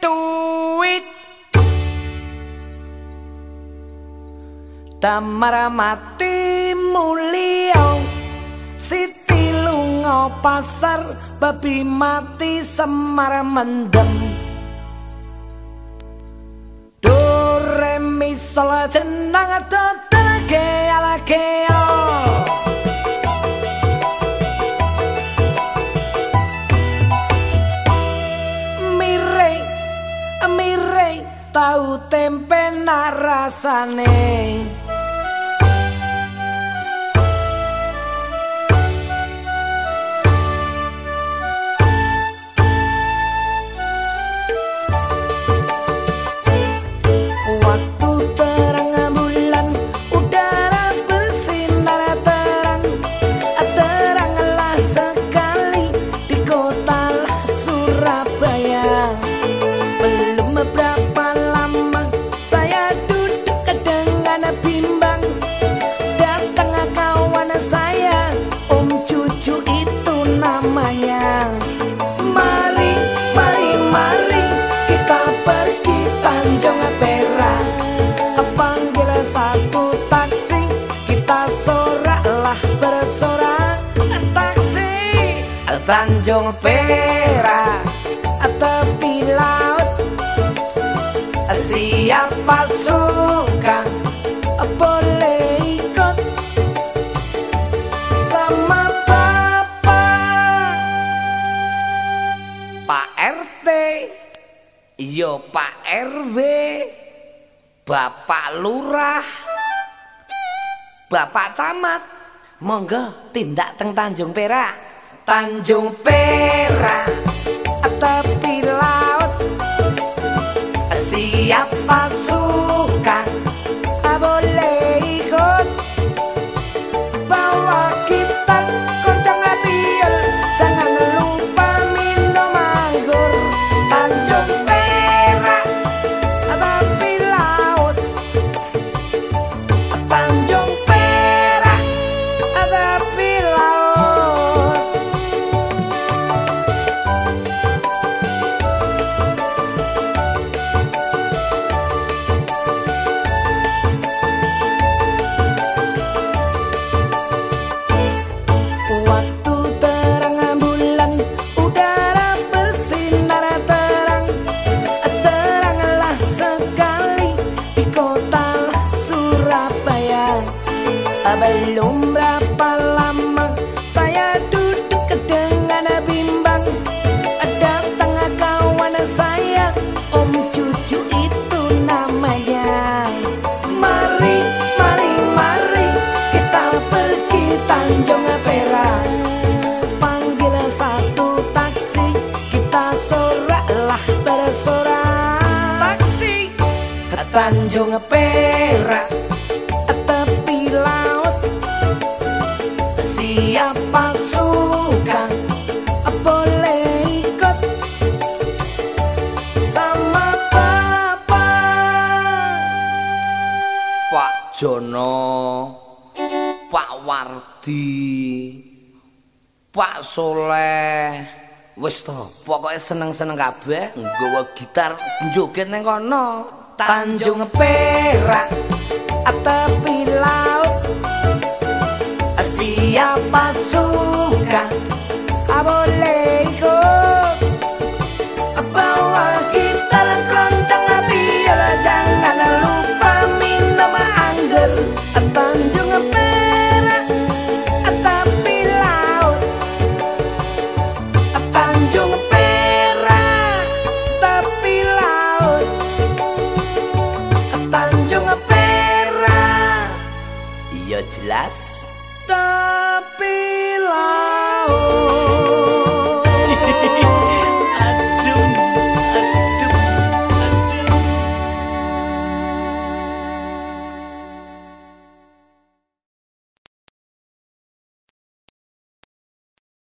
tuit Tamara mati mulia Siti lunga pasar babi mati semar mendem. Do re mi sol jenang total ke ala ke tau tempe narasane Tanjung Perak tepi laut. Siapa suka boleh ikut. Sama bapak Pak RT yo Pak RW Bapak Lurah Bapak Camat monggo tindak teng Tanjung Perak. Tanjung Perak. Tepi Tanjung Perak siapa suka boleh ikut. Sama papa. Pak Jono Pak Wardi Pak Soleh. Wis to pokoke seneng-seneng kabeh. Nggawa gitar njoget ning kono Tanjung Perak tepi laut. Siapa suka? Boleh Perak